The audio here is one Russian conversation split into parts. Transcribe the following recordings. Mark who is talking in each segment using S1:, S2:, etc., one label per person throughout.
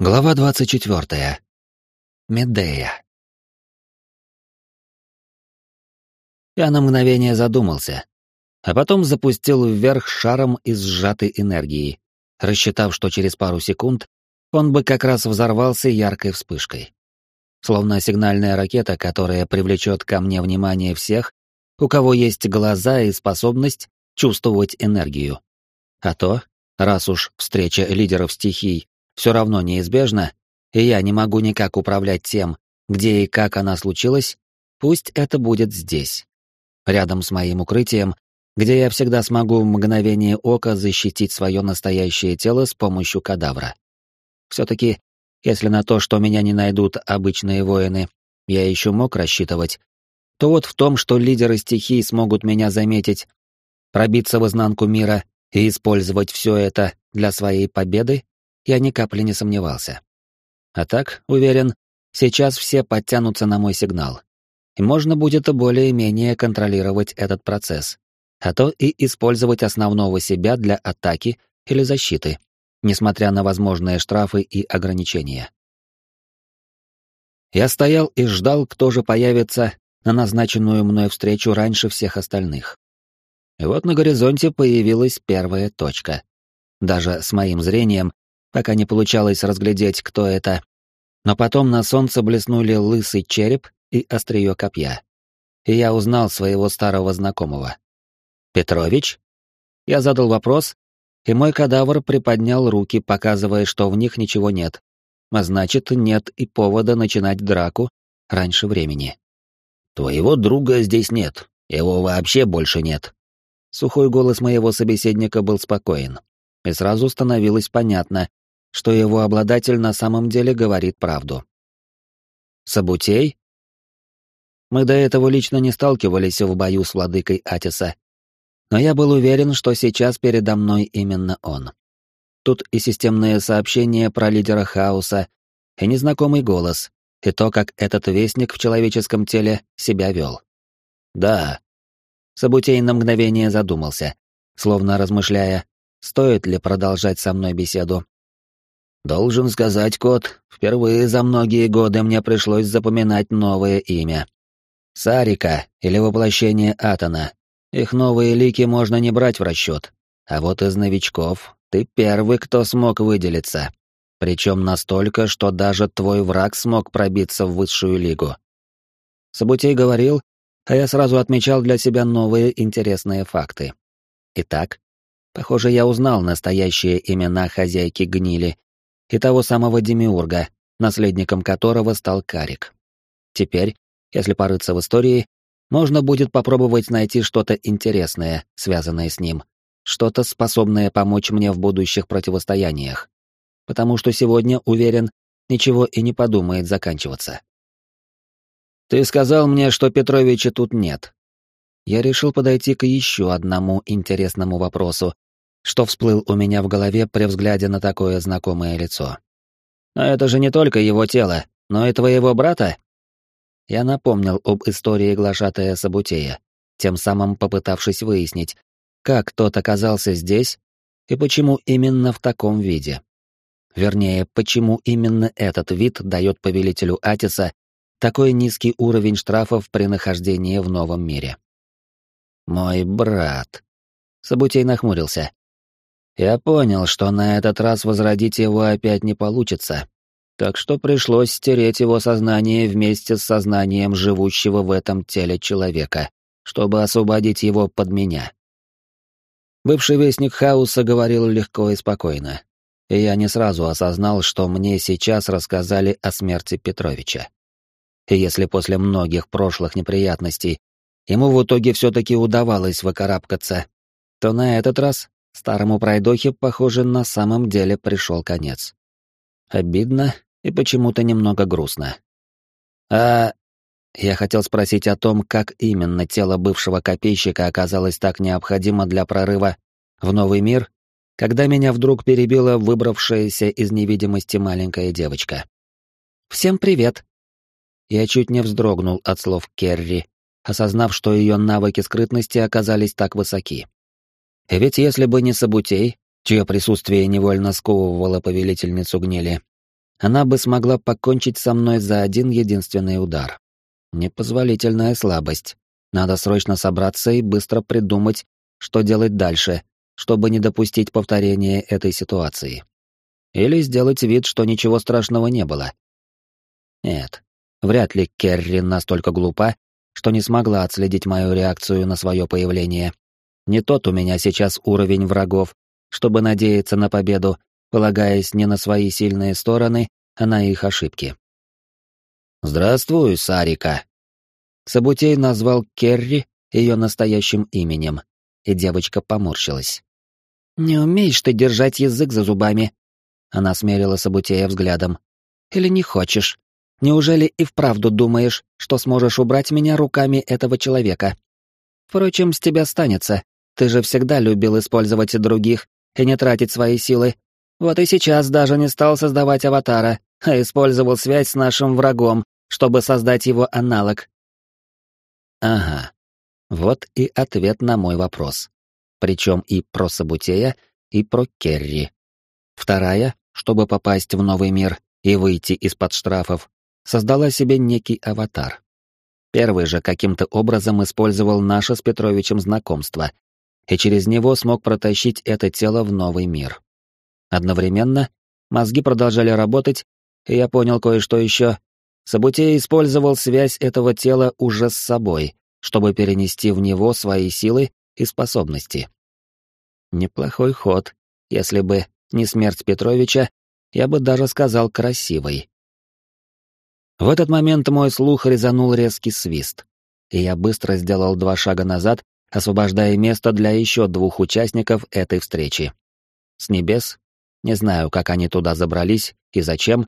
S1: Глава двадцать четвертая. Медея. Я на мгновение задумался, а потом запустил вверх шаром из сжатой энергии, рассчитав, что через пару секунд он бы как раз взорвался яркой вспышкой. Словно сигнальная ракета, которая привлечет ко мне внимание всех, у кого есть глаза и способность чувствовать энергию. А то, раз уж встреча лидеров стихий все равно неизбежна, и я не могу никак управлять тем, где и как она случилась, пусть это будет здесь. Рядом с моим укрытием, где я всегда смогу в мгновение ока защитить свое настоящее тело с помощью кадавра. Все-таки, если на то, что меня не найдут обычные воины, я еще мог рассчитывать, то вот в том, что лидеры стихий смогут меня заметить, пробиться в изнанку мира и использовать все это для своей победы, я ни капли не сомневался. А так, уверен, сейчас все подтянутся на мой сигнал. И можно будет более-менее контролировать этот процесс, а то и использовать основного себя для атаки или защиты, несмотря на возможные штрафы и ограничения. Я стоял и ждал, кто же появится на назначенную мной встречу раньше всех остальных. И вот на горизонте появилась первая точка. Даже с моим зрением пока не получалось разглядеть, кто это. Но потом на солнце блеснули лысый череп и острие копья. И я узнал своего старого знакомого. «Петрович?» Я задал вопрос, и мой кадавр приподнял руки, показывая, что в них ничего нет. А значит, нет и повода начинать драку раньше времени. «Твоего друга здесь нет, его вообще больше нет». Сухой голос моего собеседника был спокоен, и сразу становилось понятно, что его обладатель на самом деле говорит правду. Сабутей? Мы до этого лично не сталкивались в бою с владыкой Атиса, но я был уверен, что сейчас передо мной именно он. Тут и системные сообщения про лидера хаоса, и незнакомый голос, и то, как этот вестник в человеческом теле себя вел. Да. Сабутей на мгновение задумался, словно размышляя, стоит ли продолжать со мной беседу, Должен сказать, кот, впервые за многие годы мне пришлось запоминать новое имя. Сарика или воплощение Атона. Их новые лики можно не брать в расчет. А вот из новичков ты первый, кто смог выделиться. Причем настолько, что даже твой враг смог пробиться в высшую лигу. Сабутей говорил, а я сразу отмечал для себя новые интересные факты. Итак, похоже, я узнал настоящие имена хозяйки гнили и того самого Демиурга, наследником которого стал Карик. Теперь, если порыться в истории, можно будет попробовать найти что-то интересное, связанное с ним, что-то способное помочь мне в будущих противостояниях. Потому что сегодня, уверен, ничего и не подумает заканчиваться. «Ты сказал мне, что Петровича тут нет». Я решил подойти к еще одному интересному вопросу, что всплыл у меня в голове при взгляде на такое знакомое лицо. «Но это же не только его тело, но и твоего брата?» Я напомнил об истории глашатая Сабутея, тем самым попытавшись выяснить, как тот оказался здесь и почему именно в таком виде. Вернее, почему именно этот вид дает повелителю Атиса такой низкий уровень штрафов при нахождении в новом мире. «Мой брат...» Сабутей нахмурился. Я понял, что на этот раз возродить его опять не получится, так что пришлось стереть его сознание вместе с сознанием живущего в этом теле человека, чтобы освободить его под меня. Бывший вестник хаоса говорил легко и спокойно, и я не сразу осознал, что мне сейчас рассказали о смерти Петровича. И если после многих прошлых неприятностей ему в итоге все-таки удавалось выкарабкаться, то на этот раз Старому пройдохе, похоже, на самом деле пришел конец. Обидно и почему-то немного грустно. А я хотел спросить о том, как именно тело бывшего копейщика оказалось так необходимо для прорыва в новый мир, когда меня вдруг перебила выбравшаяся из невидимости маленькая девочка. «Всем привет!» Я чуть не вздрогнул от слов Керри, осознав, что ее навыки скрытности оказались так высоки. Ведь если бы не Сабутей, чье присутствие невольно сковывало повелительницу гнили, она бы смогла покончить со мной за один единственный удар. Непозволительная слабость. Надо срочно собраться и быстро придумать, что делать дальше, чтобы не допустить повторения этой ситуации. Или сделать вид, что ничего страшного не было. Нет, вряд ли Керри настолько глупа, что не смогла отследить мою реакцию на свое появление. Не тот у меня сейчас уровень врагов, чтобы надеяться на победу, полагаясь не на свои сильные стороны, а на их ошибки. «Здравствуй, Сарика!» Сабутей назвал Керри ее настоящим именем, и девочка поморщилась. «Не умеешь ты держать язык за зубами?» Она смерила Сабутея взглядом. «Или не хочешь? Неужели и вправду думаешь, что сможешь убрать меня руками этого человека? Впрочем, с тебя станется. Ты же всегда любил использовать других и не тратить свои силы, вот и сейчас даже не стал создавать аватара, а использовал связь с нашим врагом, чтобы создать его аналог. Ага. Вот и ответ на мой вопрос. Причем и про Сабутея, и про Керри. Вторая, чтобы попасть в новый мир и выйти из-под штрафов, создала себе некий аватар. Первый же каким-то образом использовал наше с Петровичем знакомство, и через него смог протащить это тело в новый мир. Одновременно мозги продолжали работать, и я понял кое-что еще. Сабутей использовал связь этого тела уже с собой, чтобы перенести в него свои силы и способности. Неплохой ход, если бы не смерть Петровича, я бы даже сказал красивый. В этот момент мой слух резанул резкий свист, и я быстро сделал два шага назад, освобождая место для еще двух участников этой встречи. С небес не знаю, как они туда забрались и зачем.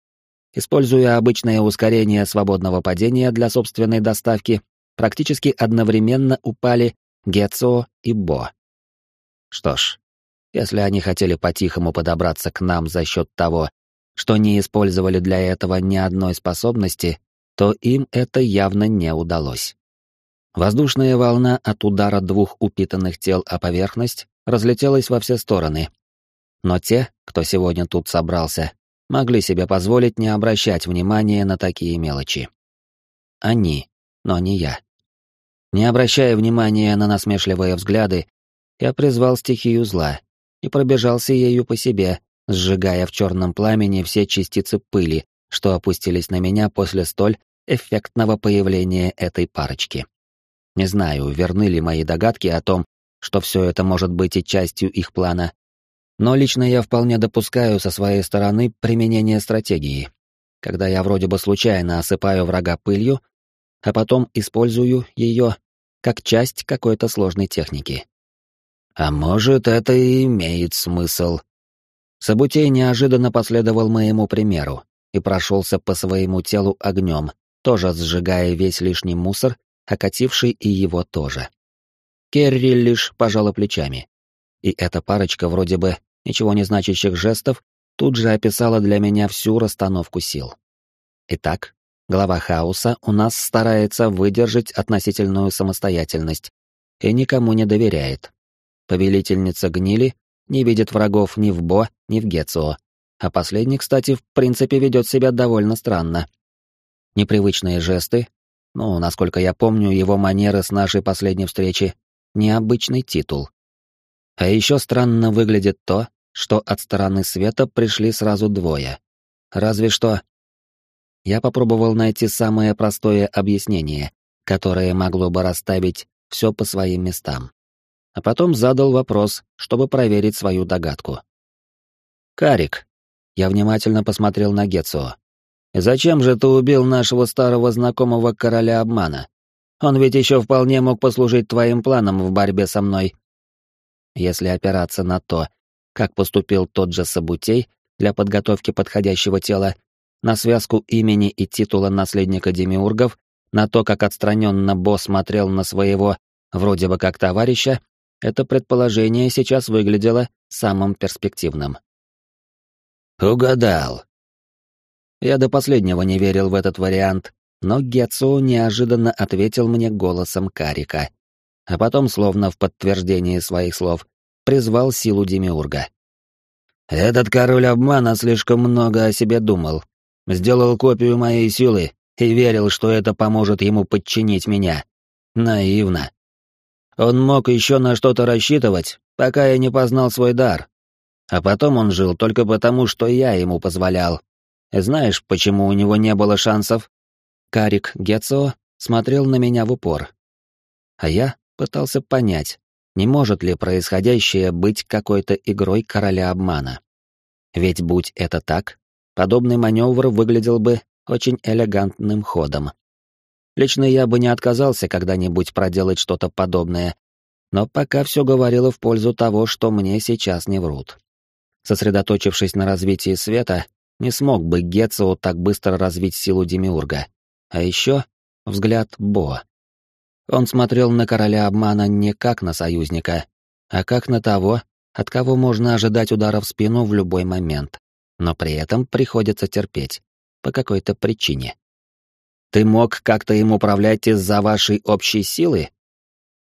S1: Используя обычное ускорение свободного падения для собственной доставки, практически одновременно упали Гецо и Бо. Что ж, если они хотели по-тихому подобраться к нам за счет того, что не использовали для этого ни одной способности, то им это явно не удалось. Воздушная волна от удара двух упитанных тел о поверхность разлетелась во все стороны, но те, кто сегодня тут собрался, могли себе позволить не обращать внимания на такие мелочи. Они, но не я. Не обращая внимания на насмешливые взгляды, я призвал стихию зла и пробежался ею по себе, сжигая в черном пламени все частицы пыли, что опустились на меня после столь эффектного появления этой парочки. Не знаю, верны ли мои догадки о том, что все это может быть и частью их плана, но лично я вполне допускаю со своей стороны применение стратегии, когда я вроде бы случайно осыпаю врага пылью, а потом использую ее как часть какой-то сложной техники. А может, это и имеет смысл. Сабутей неожиданно последовал моему примеру и прошелся по своему телу огнем, тоже сжигая весь лишний мусор, окативший и его тоже. Керри лишь пожала плечами. И эта парочка вроде бы ничего не значащих жестов, тут же описала для меня всю расстановку сил. Итак, глава хаоса у нас старается выдержать относительную самостоятельность и никому не доверяет. Повелительница гнили не видит врагов ни в Бо, ни в Гецио, а последний, кстати, в принципе ведет себя довольно странно. Непривычные жесты, ну, насколько я помню, его манеры с нашей последней встречи, необычный титул. А еще странно выглядит то, что от стороны света пришли сразу двое. Разве что... Я попробовал найти самое простое объяснение, которое могло бы расставить все по своим местам. А потом задал вопрос, чтобы проверить свою догадку. «Карик», я внимательно посмотрел на Гетсуо. «Зачем же ты убил нашего старого знакомого короля обмана? Он ведь еще вполне мог послужить твоим планом в борьбе со мной. Если опираться на то, как поступил тот же Сабутей для подготовки подходящего тела, на связку имени и титула наследника демиургов, на то, как отстраненно босс смотрел на своего, вроде бы как товарища, это предположение сейчас выглядело самым перспективным. «Угадал». Я до последнего не верил в этот вариант, но Гетсу неожиданно ответил мне голосом Карика а потом, словно в подтверждение своих слов, призвал силу Демиурга. «Этот король обмана слишком много о себе думал сделал копию моей силы и верил, что это поможет ему подчинить меня. Наивно. Он мог еще на что-то рассчитывать, пока я не познал свой дар. А потом он жил только потому, что я ему позволял. Знаешь, почему у него не было шансов? Карик Гетсо смотрел на меня в упор. А я пытался понять, не может ли происходящее быть какой-то игрой короля обмана. Ведь будь это так, подобный маневр выглядел бы очень элегантным ходом. Лично я бы не отказался когда-нибудь проделать что-то подобное, но пока все говорило в пользу того, что мне сейчас не врут. Сосредоточившись на развитии света, не смог бы Гетцео так быстро развить силу Демиурга. А еще взгляд Бо. Он смотрел на короля обмана не как на союзника, а как на того, от кого можно ожидать удара в спину в любой момент, но при этом приходится терпеть, по какой-то причине. «Ты мог как-то им управлять из-за вашей общей силы?»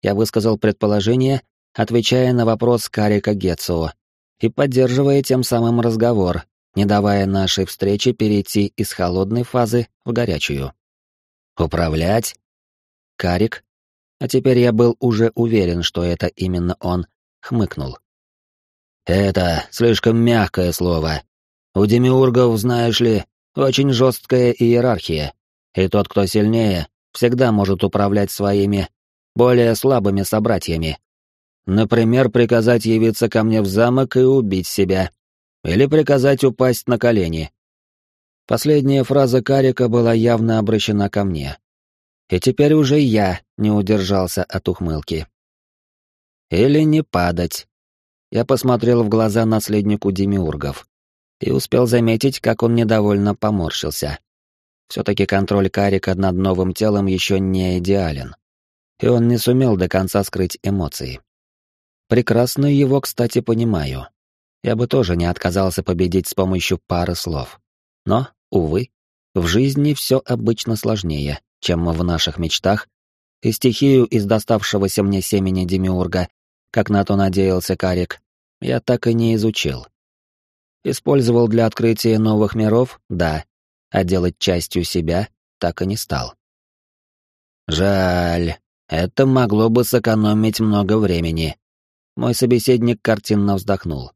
S1: Я высказал предположение, отвечая на вопрос Карика Гетсуо и поддерживая тем самым разговор, не давая нашей встрече перейти из холодной фазы в горячую. «Управлять?» Карик, а теперь я был уже уверен, что это именно он, хмыкнул. «Это слишком мягкое слово. У демиургов, знаешь ли, очень жесткая иерархия, и тот, кто сильнее, всегда может управлять своими, более слабыми собратьями. Например, приказать явиться ко мне в замок и убить себя. Или приказать упасть на колени. Последняя фраза Карика была явно обращена ко мне. И теперь уже я не удержался от ухмылки. Или не падать. Я посмотрел в глаза наследнику Демиургов и успел заметить, как он недовольно поморщился. Все-таки контроль Карика над новым телом еще не идеален, и он не сумел до конца скрыть эмоции. Прекрасно его, кстати, понимаю. Я бы тоже не отказался победить с помощью пары слов. Но, увы, в жизни все обычно сложнее, чем в наших мечтах, и стихию из доставшегося мне семени Демиурга, как на то надеялся Карик, я так и не изучил. Использовал для открытия новых миров, да, а делать частью себя так и не стал. Жаль, это могло бы сэкономить много времени. Мой собеседник картинно вздохнул.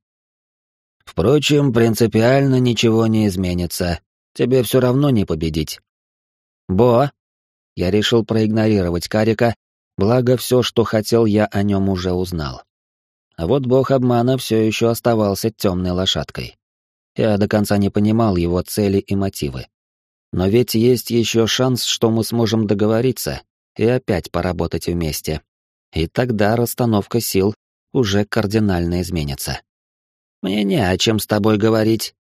S1: Впрочем, принципиально ничего не изменится. Тебе все равно не победить. Бо. Я решил проигнорировать Карика, благо все, что хотел, я о нем уже узнал. А вот бог обмана все еще оставался темной лошадкой. Я до конца не понимал его цели и мотивы. Но ведь есть еще шанс, что мы сможем договориться и опять поработать вместе. И тогда расстановка сил уже кардинально изменится. Мне не о чем с тобой говорить.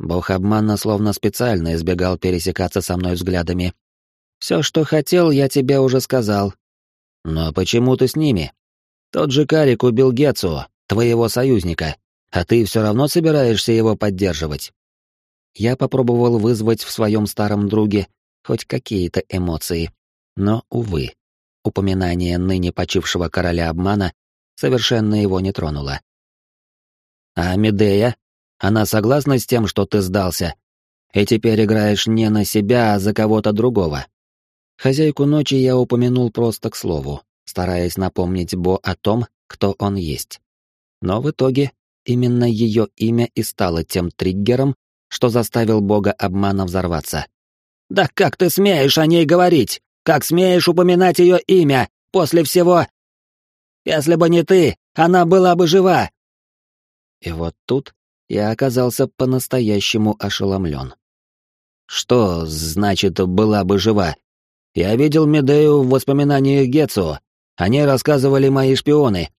S1: Бог обмана словно специально избегал пересекаться со мной взглядами. Все, что хотел, я тебе уже сказал. Но почему ты с ними? Тот же Карик убил Гецу, твоего союзника, а ты все равно собираешься его поддерживать. Я попробовал вызвать в своем старом друге хоть какие-то эмоции, но, увы, упоминание ныне почившего короля обмана совершенно его не тронуло. А Медея? Она согласна с тем, что ты сдался? И теперь играешь не на себя, а за кого-то другого. Хозяйку ночи я упомянул просто к слову, стараясь напомнить Бо о том, кто он есть. Но в итоге именно ее имя и стало тем триггером, что заставил бога обмана взорваться. «Да как ты смеешь о ней говорить? Как смеешь упоминать ее имя после всего? Если бы не ты, она была бы жива!» И вот тут я оказался по-настоящему ошеломлен. Что значит «была бы жива»? Я видел Медею в воспоминаниях Гетсо. Они рассказывали мои шпионы.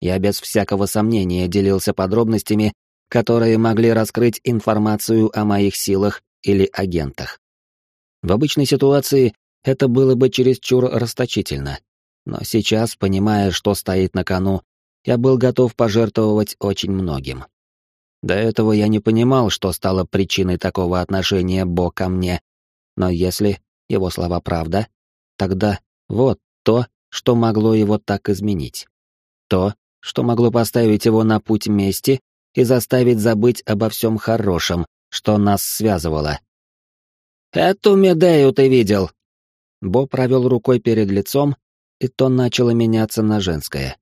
S1: Я без всякого сомнения делился подробностями, которые могли раскрыть информацию о моих силах или агентах. В обычной ситуации это было бы чересчур расточительно. Но сейчас, понимая, что стоит на кону, я был готов пожертвовать очень многим. До этого я не понимал, что стало причиной такого отношения Бо ко мне, но если его слова правда, тогда вот то, что могло его так изменить. То, что могло поставить его на путь мести и заставить забыть обо всем хорошем, что нас связывало. Эту Медею ты видел?» Бо провел рукой перед лицом, и то начало меняться на женское.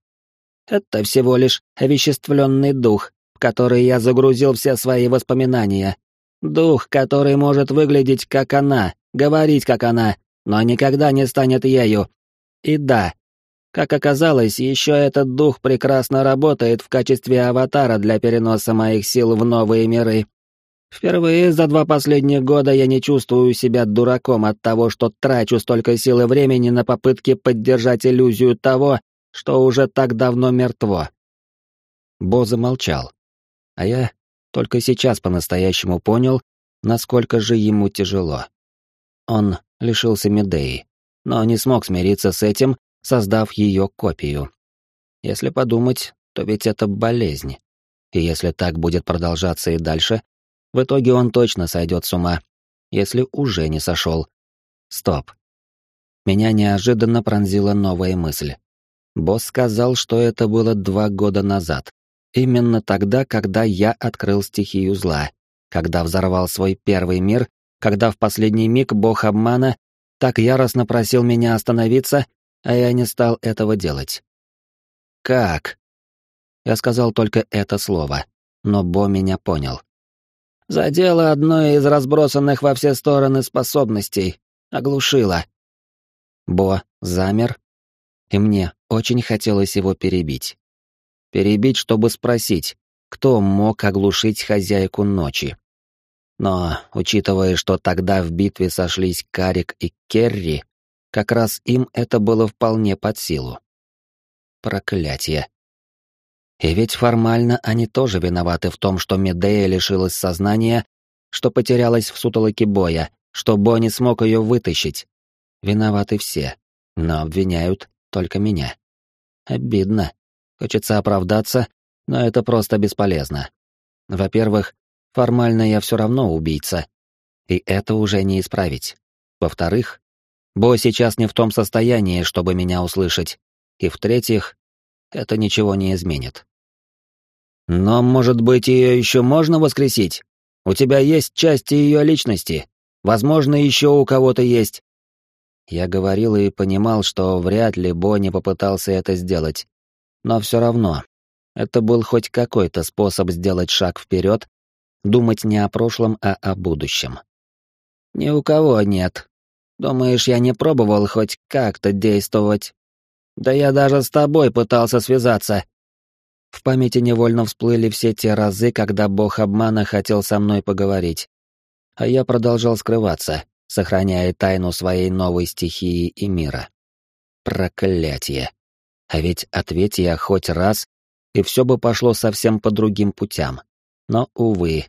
S1: «Это всего лишь овеществленный дух, в который я загрузил все свои воспоминания. Дух, который может выглядеть как она, говорить как она, но никогда не станет ею. И да, как оказалось, еще этот дух прекрасно работает в качестве аватара для переноса моих сил в новые миры. Впервые за два последних года я не чувствую себя дураком от того, что трачу столько сил и времени на попытки поддержать иллюзию того, что уже так давно мертво. Бо замолчал. А я только сейчас по-настоящему понял, насколько же ему тяжело. Он лишился Медеи, но не смог смириться с этим, создав ее копию. Если подумать, то ведь это болезнь. И если так будет продолжаться и дальше, в итоге он точно сойдет с ума, если уже не сошел. Стоп. Меня неожиданно пронзила новая мысль. Босс сказал, что это было два года назад. Именно тогда, когда я открыл стихию зла, когда взорвал свой первый мир, когда в последний миг бог обмана так яростно просил меня остановиться, а я не стал этого делать. «Как?» Я сказал только это слово, но Бо меня понял задела одной из разбросанных во все стороны способностей, оглушила. Бо замер, и мне очень хотелось его перебить. Перебить, чтобы спросить, кто мог оглушить хозяйку ночи. Но, учитывая, что тогда в битве сошлись Карик и Керри, как раз им это было вполне под силу. Проклятие. И ведь формально они тоже виноваты в том, что Медея лишилась сознания, что потерялась в сутолоке боя, что Бо не смог ее вытащить. Виноваты все, но обвиняют только меня. Обидно. Хочется оправдаться, но это просто бесполезно. Во-первых, формально я все равно убийца, и это уже не исправить. Во-вторых, Бо сейчас не в том состоянии, чтобы меня услышать. И в-третьих, это ничего не изменит. Но, может быть, ее еще можно воскресить? У тебя есть части ее личности. Возможно, еще у кого-то есть. Я говорил и понимал, что вряд ли Бонни попытался это сделать. Но все равно, это был хоть какой-то способ сделать шаг вперед, думать не о прошлом, а о будущем. Ни у кого нет. Думаешь, я не пробовал хоть как-то действовать? Да я даже с тобой пытался связаться, в памяти невольно всплыли все те разы, когда бог обмана хотел со мной поговорить. А я продолжал скрываться, сохраняя тайну своей новой стихии и мира. Проклятие. А ведь ответь я хоть раз, и все бы пошло совсем по другим путям. Но, увы,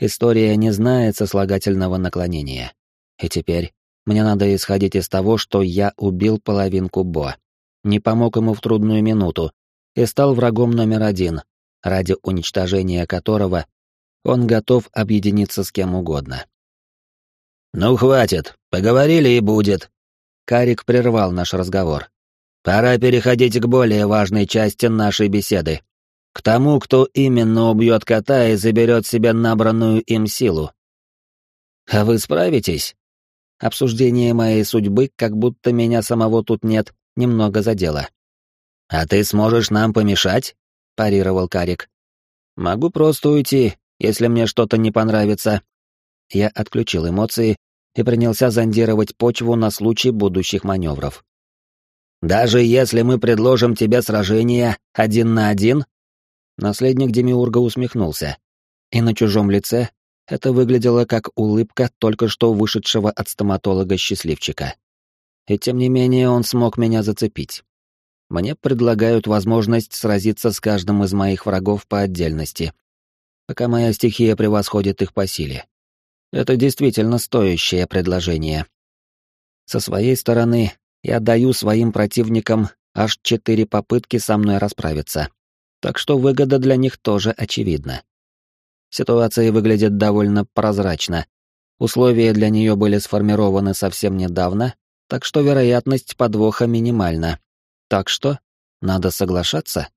S1: история не знает сослагательного наклонения. И теперь мне надо исходить из того, что я убил половинку Бо. Не помог ему в трудную минуту, и стал врагом номер один, ради уничтожения которого он готов объединиться с кем угодно. «Ну, хватит, поговорили и будет». Карик прервал наш разговор. «Пора переходить к более важной части нашей беседы. К тому, кто именно убьет кота и заберет себе набранную им силу. А вы справитесь?» Обсуждение моей судьбы, как будто меня самого тут нет, немного задело. «А ты сможешь нам помешать?» — парировал Карик. «Могу просто уйти, если мне что-то не понравится». Я отключил эмоции и принялся зондировать почву на случай будущих маневров. «Даже если мы предложим тебе сражение один на один?» Наследник Демиурга усмехнулся, и на чужом лице это выглядело как улыбка только что вышедшего от стоматолога счастливчика. И тем не менее он смог меня зацепить мне предлагают возможность сразиться с каждым из моих врагов по отдельности, пока моя стихия превосходит их по силе. Это действительно стоящее предложение. Со своей стороны, я даю своим противникам аж четыре попытки со мной расправиться, так что выгода для них тоже очевидна. Ситуация выглядит довольно прозрачно. Условия для нее были сформированы совсем недавно, так что вероятность подвоха минимальна. Так что, надо соглашаться?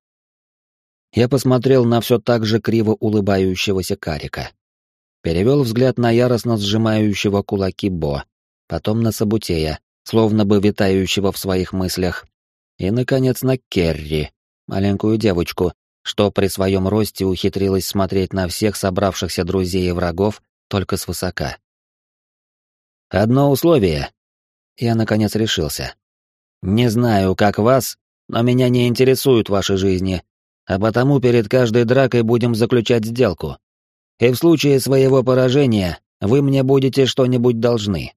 S1: Я посмотрел на все так же криво улыбающегося Карика. Перевел взгляд на яростно сжимающего кулаки Бо, потом на Сабутея, словно бы витающего в своих мыслях, и, наконец, на Керри, маленькую девочку, что при своем росте ухитрилась смотреть на всех собравшихся друзей и врагов только свысока. «Одно условие». Я, наконец, решился. «Не знаю, как вас, но меня не интересуют ваши жизни, а потому перед каждой дракой будем заключать сделку. И в случае своего поражения вы мне будете что-нибудь должны.